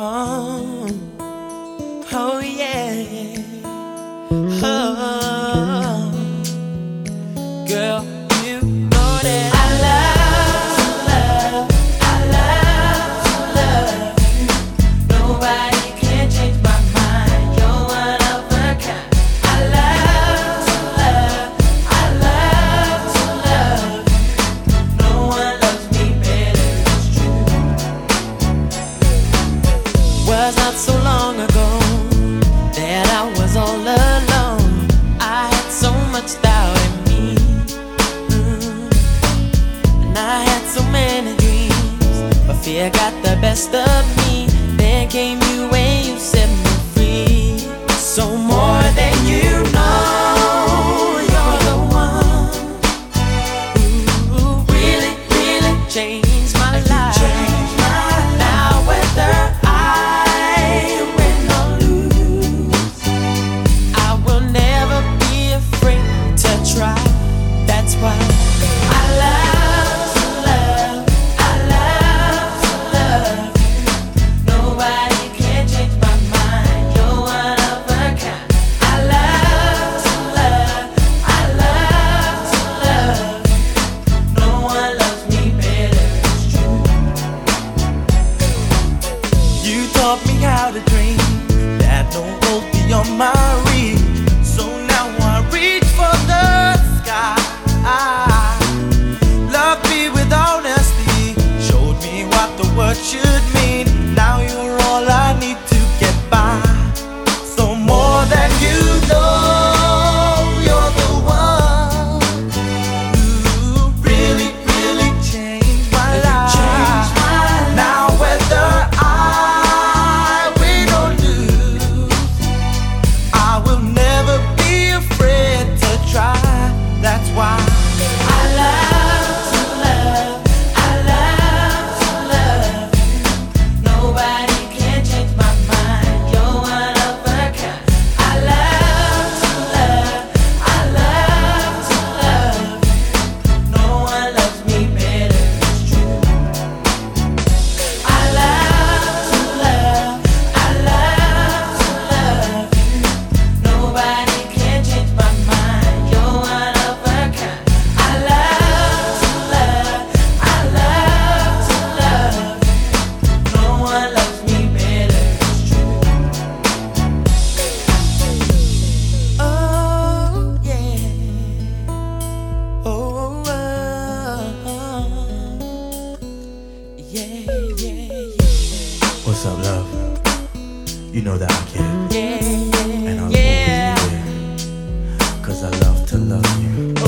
come. Fear got the best of me. Then came you and you set me free. So more than you know, you're the one who really, really changed. my What's up, love? You know that I care. Yeah, yeah, and I'll yeah. always be there. Cause I love to love you.